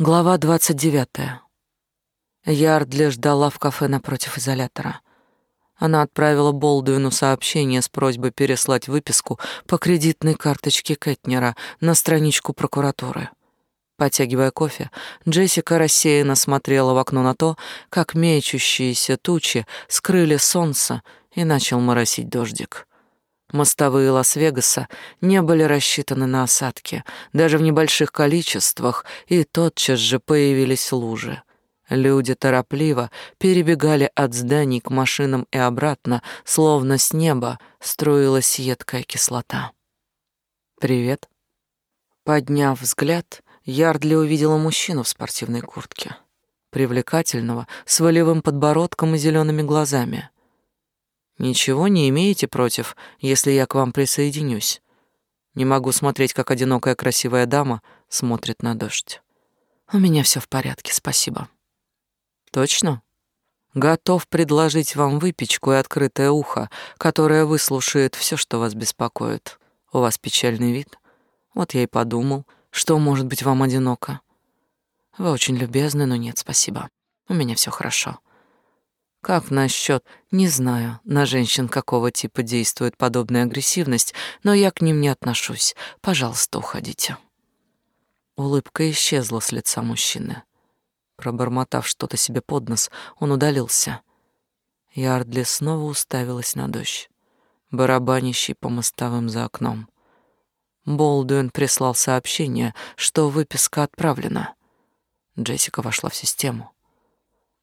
Глава двадцать девятая. Ярдли ждала в кафе напротив изолятора. Она отправила Болдуину сообщение с просьбой переслать выписку по кредитной карточке Кэтнера на страничку прокуратуры. Потягивая кофе, Джессика рассеянно смотрела в окно на то, как мечущиеся тучи скрыли солнце и начал моросить дождик. Мостовые Лас-Вегаса не были рассчитаны на осадки, даже в небольших количествах, и тотчас же появились лужи. Люди торопливо перебегали от зданий к машинам и обратно, словно с неба струилась едкая кислота. «Привет». Подняв взгляд, Ярдли увидела мужчину в спортивной куртке. Привлекательного, с волевым подбородком и зелеными глазами — Ничего не имеете против, если я к вам присоединюсь? Не могу смотреть, как одинокая красивая дама смотрит на дождь. У меня все в порядке, спасибо. Точно? Готов предложить вам выпечку и открытое ухо, которое выслушает все, что вас беспокоит. У вас печальный вид. Вот я и подумал, что может быть вам одиноко. Вы очень любезны, но нет, спасибо. У меня все хорошо. Как насчет, не знаю, на женщин какого типа действует подобная агрессивность, но я к ним не отношусь. Пожалуйста, уходите. Улыбка исчезла с лица мужчины. Пробормотав что-то себе под нос, он удалился. Ярдли снова уставилась на дождь, барабанящий по мостовым за окном. Болдуин прислал сообщение, что выписка отправлена. Джессика вошла в систему.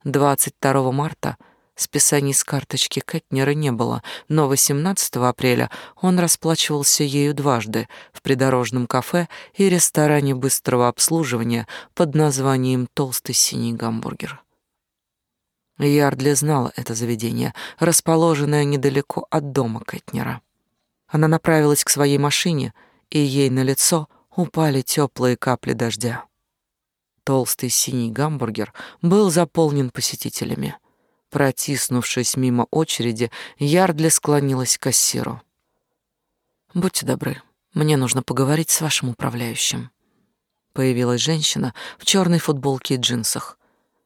22 марта списаний с карточки Кэтнера не было, но 18 апреля он расплачивался ею дважды в придорожном кафе и ресторане быстрого обслуживания под названием «Толстый синий гамбургер». Ярдли знала это заведение, расположенное недалеко от дома Кэтнера. Она направилась к своей машине, и ей на лицо упали теплые капли дождя. Толстый синий гамбургер был заполнен посетителями. Протиснувшись мимо очереди, Ярдли склонилась к кассиру. «Будьте добры, мне нужно поговорить с вашим управляющим». Появилась женщина в черной футболке и джинсах.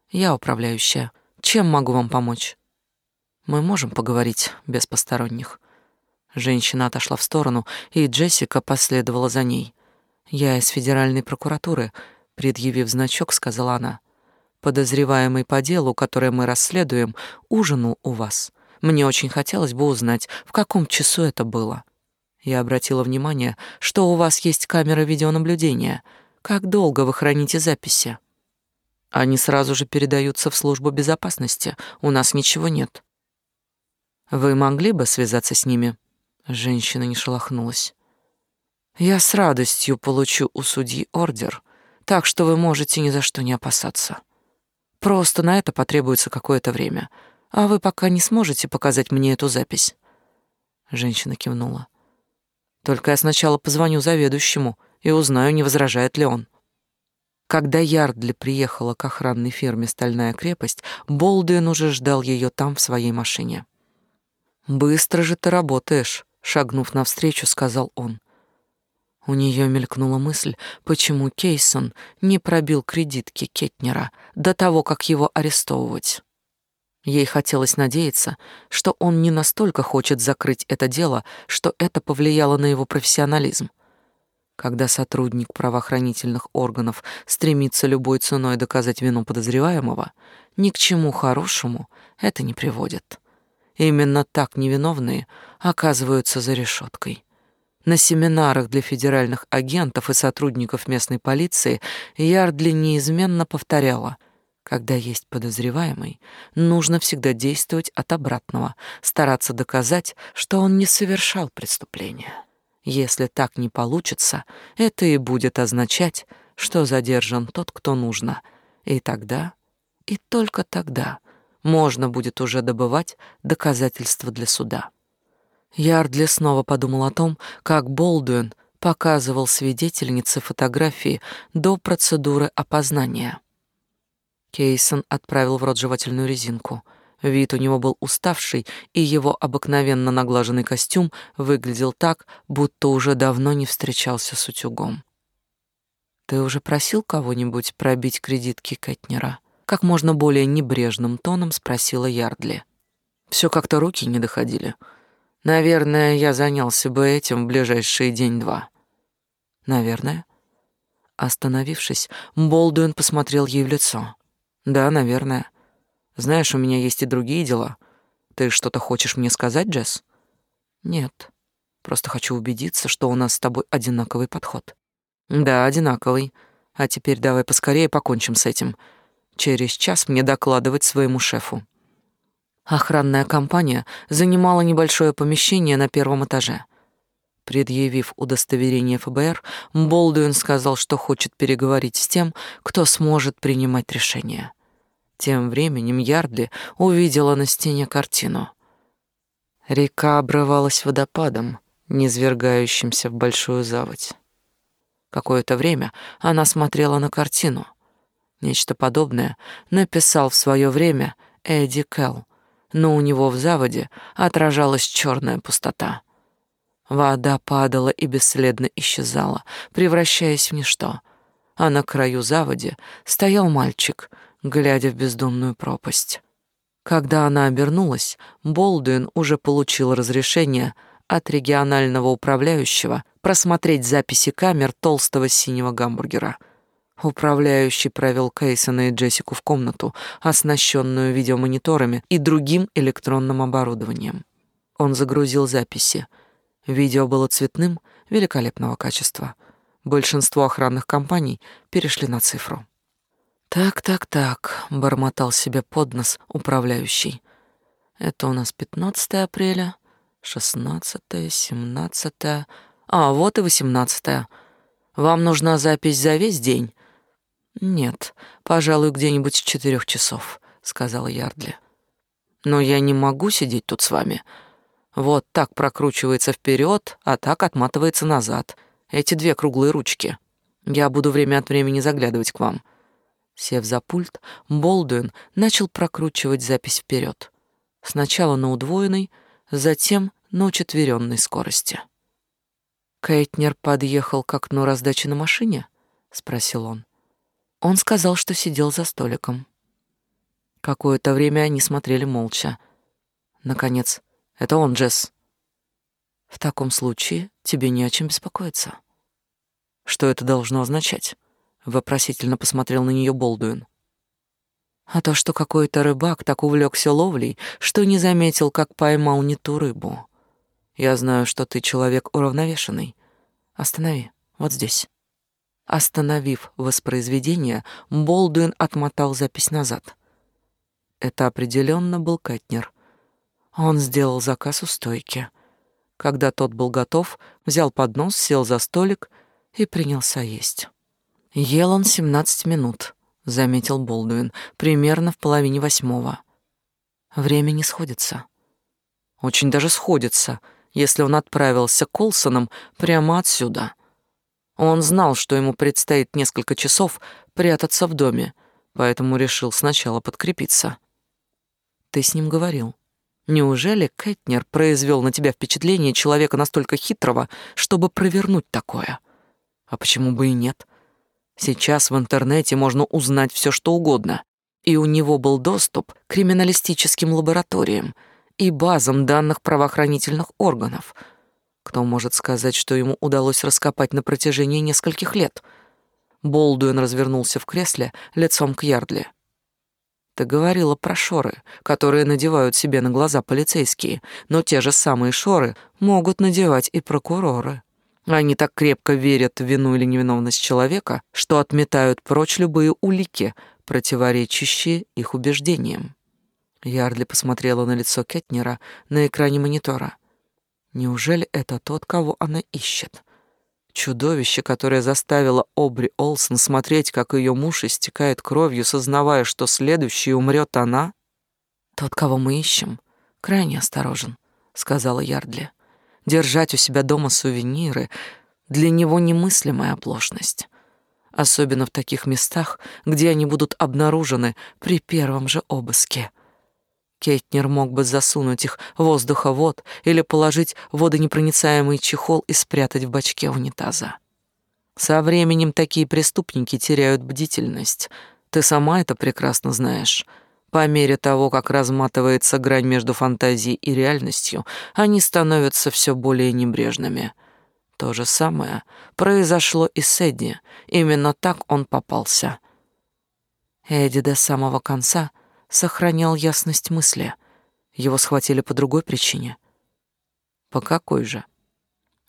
«Я управляющая. Чем могу вам помочь?» «Мы можем поговорить без посторонних». Женщина отошла в сторону, и Джессика последовала за ней. «Я из федеральной прокуратуры», Предъявив значок, сказала она. Подозреваемый по делу, которое мы расследуем, ужинал у вас. Мне очень хотелось бы узнать, в каком часу это было. Я обратила внимание, что у вас есть камера видеонаблюдения. Как долго вы храните записи? Они сразу же передаются в службу безопасности. У нас ничего нет. Вы могли бы связаться с ними? Женщина не шелохнулась. Я с радостью получу у судьи ордер так что вы можете ни за что не опасаться. Просто на это потребуется какое-то время, а вы пока не сможете показать мне эту запись». Женщина кивнула. «Только я сначала позвоню заведующему и узнаю, не возражает ли он». Когда Ярдли приехала к охранной фирме «Стальная крепость», Болдуин уже ждал ее там, в своей машине. «Быстро же ты работаешь», — шагнув навстречу, сказал он. У нее мелькнула мысль, почему Кейсон не пробил кредитки Кетнера до того, как его арестовывать. Ей хотелось надеяться, что он не настолько хочет закрыть это дело, что это повлияло на его профессионализм. Когда сотрудник правоохранительных органов стремится любой ценой доказать вину подозреваемого, ни к чему хорошему это не приводит. Именно так невиновные оказываются за решеткой. На семинарах для федеральных агентов и сотрудников местной полиции Ярдли неизменно повторяла, когда есть подозреваемый, нужно всегда действовать от обратного, стараться доказать, что он не совершал преступления. Если так не получится, это и будет означать, что задержан тот, кто нужно, и тогда, и только тогда можно будет уже добывать доказательства для суда. Ярдли снова подумал о том, как Болдуин показывал свидетельнице фотографии до процедуры опознания. Кейсон отправил в рот жевательную резинку. Вид у него был уставший, и его обыкновенно наглаженный костюм выглядел так, будто уже давно не встречался с утюгом. Ты уже просил кого-нибудь пробить кредитки Кэтнера? Как можно более небрежным тоном спросила Ярдли. Все как-то руки не доходили. Наверное, я занялся бы этим в ближайшие день-два. Наверное. Остановившись, Болдуин посмотрел ей в лицо. Да, наверное. Знаешь, у меня есть и другие дела. Ты что-то хочешь мне сказать, Джесс? Нет. Просто хочу убедиться, что у нас с тобой одинаковый подход. Да, одинаковый. А теперь давай поскорее покончим с этим. Через час мне докладывать своему шефу. Охранная компания занимала небольшое помещение на первом этаже. Предъявив удостоверение ФБР, Болдуин сказал, что хочет переговорить с тем, кто сможет принимать решения. Тем временем Ярдли увидела на стене картину. Река обрывалась водопадом, низвергающимся в большую заводь. Какое-то время она смотрела на картину. Нечто подобное написал в свое время Эдди Келл, но у него в заводе отражалась черная пустота. Вода падала и бесследно исчезала, превращаясь в ничто. А на краю заводи стоял мальчик, глядя в бездонную пропасть. Когда она обернулась, Болдуин уже получил разрешение от регионального управляющего просмотреть записи камер толстого синего гамбургера — Управляющий провел Кейсона и Джессику в комнату, оснащенную видеомониторами и другим электронным оборудованием. Он загрузил записи. Видео было цветным, великолепного качества. Большинство охранных компаний перешли на цифру. «Так, так, так», — бормотал себе под нос управляющий. «Это у нас 15 апреля, 16, 17, а вот и 18. Вам нужна запись за весь день, «Нет, пожалуй, где-нибудь с четырех часов», — сказала Ярдли. «Но я не могу сидеть тут с вами. Вот так прокручивается вперед, а так отматывается назад. Эти две круглые ручки. Я буду время от времени заглядывать к вам». Сев за пульт, Болдуин начал прокручивать запись вперед. Сначала на удвоенной, затем на учетверенной скорости. «Кейтнер подъехал к окну раздачи на машине?» — спросил он. Он сказал, что сидел за столиком. Какое-то время они смотрели молча. Наконец, это он, Джесс. В таком случае тебе не о чем беспокоиться. Что это должно означать? Вопросительно посмотрел на нее Болдуин. А то, что какой-то рыбак так увлекся ловлей, что не заметил, как поймал не ту рыбу. Я знаю, что ты человек уравновешенный. Останови, вот здесь. Остановив воспроизведение, Болдуин отмотал запись назад. Это определенно был Кэтнер. Он сделал заказ у стойки. Когда тот был готов, взял поднос, сел за столик и принялся есть. Ел он семнадцать минут, заметил Болдуин, примерно в половине восьмого. Время не сходится. Очень даже сходится, если он отправился к Колсонам прямо отсюда — он знал, что ему предстоит несколько часов прятаться в доме, поэтому решил сначала подкрепиться. Ты с ним говорил. Неужели Кэтнер произвел на тебя впечатление человека настолько хитрого, чтобы провернуть такое? А почему бы и нет? Сейчас в интернете можно узнать все, что угодно. И у него был доступ к криминалистическим лабораториям и базам данных правоохранительных органов — кто может сказать, что ему удалось раскопать на протяжении нескольких лет? Болдуин развернулся в кресле лицом к Ярдли. Ты говорила про шоры, которые надевают себе на глаза полицейские, но те же самые шоры могут надевать и прокуроры. Они так крепко верят в вину или невиновность человека, что отметают прочь любые улики, противоречащие их убеждениям. Ярдли посмотрела на лицо Кетнера на экране монитора. Неужели это тот, кого она ищет? Чудовище, которое заставило Обри Олсен смотреть, как ее муж истекает кровью, сознавая, что следующей умрет она? Тот, кого мы ищем, крайне осторожен, сказала Ярдли. Держать у себя дома сувениры для него немыслимая оплошность, особенно в таких местах, где они будут обнаружены при первом же обыске. Кейтнер мог бы засунуть их воздуховод или положить водонепроницаемый чехол и спрятать в бачке унитаза. Со временем такие преступники теряют бдительность. Ты сама это прекрасно знаешь. По мере того, как разматывается грань между фантазией и реальностью, они становятся все более небрежными. То же самое произошло и с Эдди. Именно так он попался. Эдди до самого конца сохранял ясность мысли. Его схватили по другой причине. По какой же?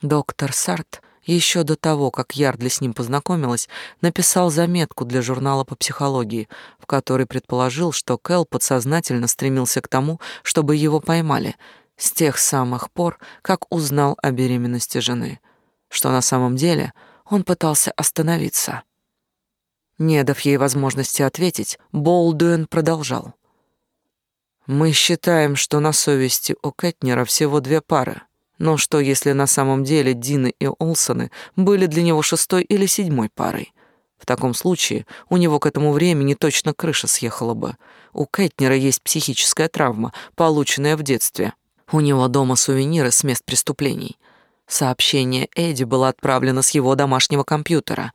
Доктор Сарт еще до того, как Ярдли с ним познакомилась, написал заметку для журнала по психологии, в которой предположил, что Кэл подсознательно стремился к тому, чтобы его поймали, с тех самых пор, как узнал о беременности жены, что на самом деле он пытался остановиться. Не дав ей возможности ответить, Болдуэн продолжал. «Мы считаем, что на совести у Кэтнера всего две пары — но что, если на самом деле Дины и Олсоны были для него шестой или седьмой парой? В таком случае у него к этому времени точно крыша съехала бы. У Кэтнера есть психическая травма, полученная в детстве. У него дома сувениры с мест преступлений. Сообщение Эдди было отправлено с его домашнего компьютера.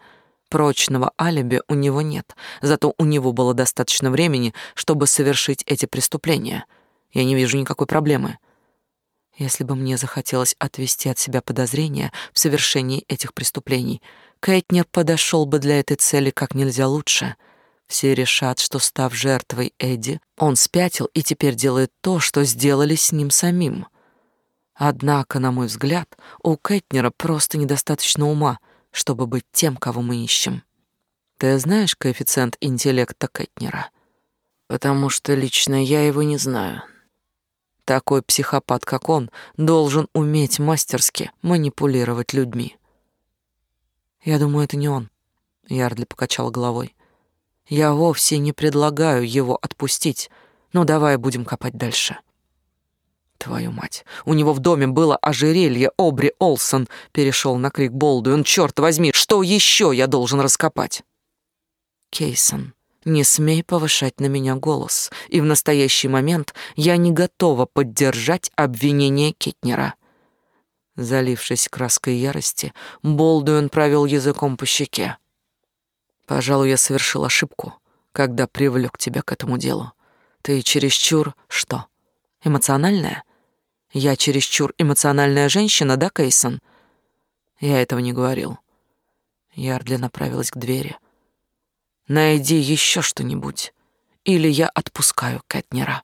Прочного алиби у него нет, зато у него было достаточно времени, чтобы совершить эти преступления. Я не вижу никакой проблемы. Если бы мне захотелось отвести от себя подозрения в совершении этих преступлений, Кэтнер подошел бы для этой цели как нельзя лучше. Все решат, что, став жертвой Эдди, он спятил и теперь делает то, что сделали с ним самим. Однако, на мой взгляд, у Кэтнера просто недостаточно ума, чтобы быть тем, кого мы ищем. Ты знаешь коэффициент интеллекта Кэтнера? Потому что лично я его не знаю. Такой психопат, как он, должен уметь мастерски манипулировать людьми. Я думаю, это не он. Ярдли покачал головой. Я вовсе не предлагаю его отпустить. Но давай будем копать дальше. Твою мать, у него в доме было ожерелье Обри Олсон, перешел на крик Болдуин. Черт возьми, что еще я должен раскопать? Кейсон. Не смей повышать на меня голос, и в настоящий момент я не готова поддержать обвинение Китнера. Залившись краской ярости, Болдуин провел языком по щеке. «Пожалуй, я совершил ошибку, когда привлек тебя к этому делу. Ты чересчур... что? Эмоциональная? Я чересчур эмоциональная женщина, да, Кейсон?» Я этого не говорил. Ярдли направилась к двери — Найди еще что-нибудь, или я отпускаю Кэтнера.